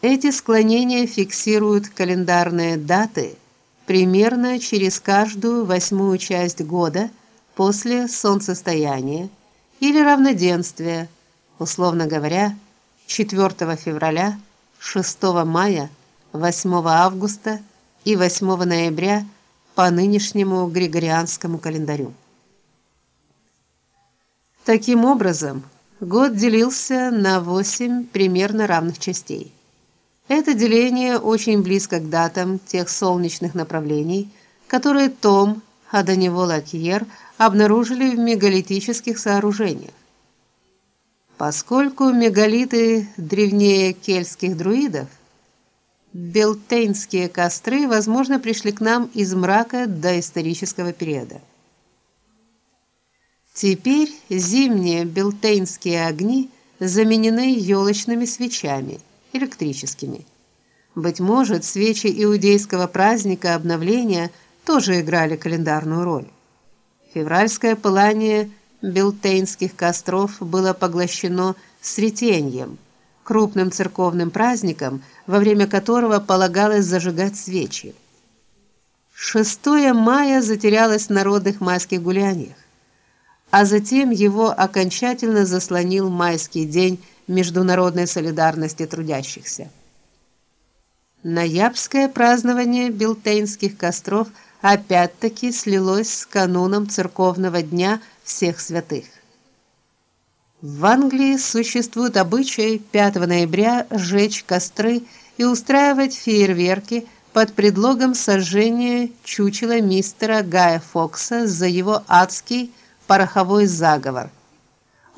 Эти склонения фиксируют календарные даты примерно через каждую восьмую часть года после солнцестояния или равноденствия, условно говоря, 4 февраля, 6 мая, 8 августа и 8 ноября по нынешнему григорианскому календарю. Таким образом, год делился на 8 примерно равных частей. Это деление очень близко к датам тех солнечных направлений, которые Том, а до него Лакьер обнаружили в мегалитических сооружениях. Поскольку мегалиты древнее кельтских друидов, белтейнские костры, возможно, пришли к нам из мрака доисторического периода. Теперь зимние белтейнские огни заменены елочными свечами – электрическими. Быть может, свечи иудейского праздника обновления тоже играли календарную роль. Февральское пылание белтейнских костров было поглощено Сретеньем, крупным церковным праздником, во время которого полагалось зажигать свечи. 6 мая затерялось в народных майских гуляниях, а затем его окончательно заслонил майский день международной солидарности трудящихся. Ноябрьское празднование Белтейнских костров опять-таки слилось с кануном церковного дня всех святых. В Англии существует обычай 5 ноября сжечь костры и устраивать фейерверки под предлогом сожжения чучела мистера Гая Фокса за его адский пороховой заговор –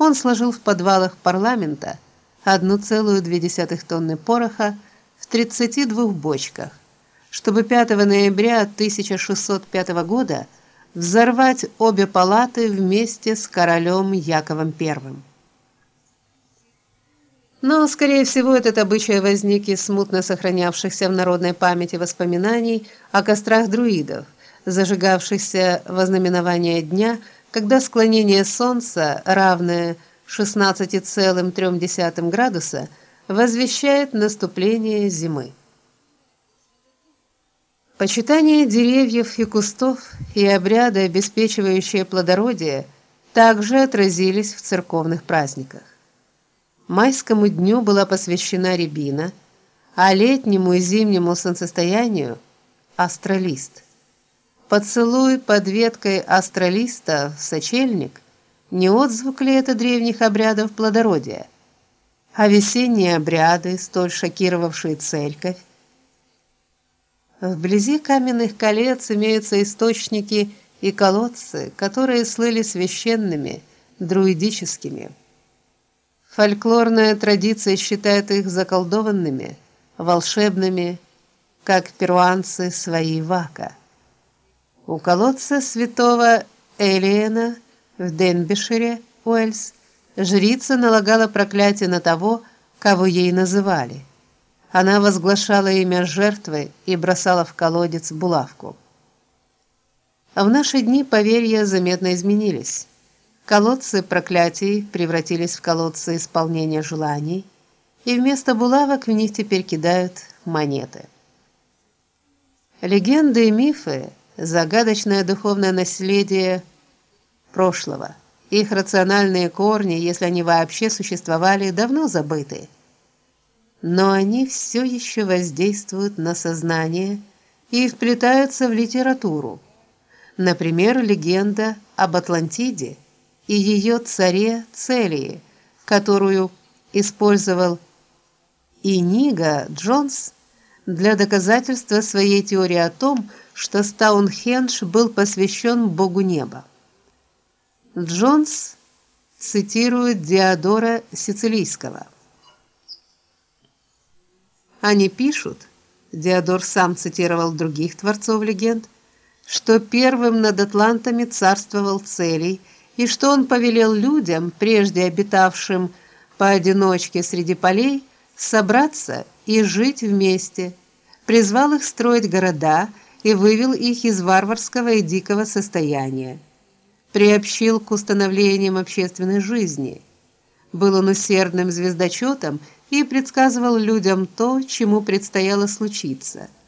он сложил в подвалах парламента 1,2 тонны пороха в 32 бочках, чтобы 5 ноября 1605 года взорвать обе палаты вместе с королем Яковом I. Но, скорее всего, этот обычай возник из смутно сохранявшихся в народной памяти воспоминаний о кострах друидов, зажигавшихся во знаменование дня когда склонение солнца, равное 16,3 градуса, возвещает наступление зимы. Почитание деревьев и кустов и обряды, обеспечивающие плодородие, также отразились в церковных праздниках. Майскому дню была посвящена рябина, а летнему и зимнему солнцестоянию астролист – Поцелуй под веткой астролиста в сочельник не отзвук ли это древних обрядов плодородия? А весенние обряды, столь шокировавшие церковь, Вблизи каменных колец имеются источники и колодцы, которые слыли священными, друидическими. Фольклорная традиция считает их заколдованными, волшебными, как перуанцы свои вака. У колодца святого Элиена в Денбишире, Уэльс, жрица налагала проклятие на того, кого ей называли. Она возглашала имя жертвы и бросала в колодец булавку. А в наши дни поверья заметно изменились. Колодцы проклятий превратились в колодцы исполнения желаний, и вместо булавок в них теперь кидают монеты. Легенды и мифы загадочное духовное наследие прошлого. Их рациональные корни, если они вообще существовали, давно забыты. Но они все еще воздействуют на сознание и вплетаются в литературу. Например, легенда об Атлантиде и ее царе Целии, которую использовал Иниго Джонс для доказательства своей теории о том, что Стоунхендж был посвящен богу неба. Джонс цитирует Диодора Сицилийского. Они пишут, Диодор сам цитировал других творцов легенд, что первым над атлантами царствовал Целий, и что он повелел людям, прежде обитавшим поодиночке среди полей, собраться и жить вместе, призвал их строить города и вывел их из варварского и дикого состояния. Приобщил к установлениям общественной жизни. Был он усердным звездочетом, и предсказывал людям то, чему предстояло случиться –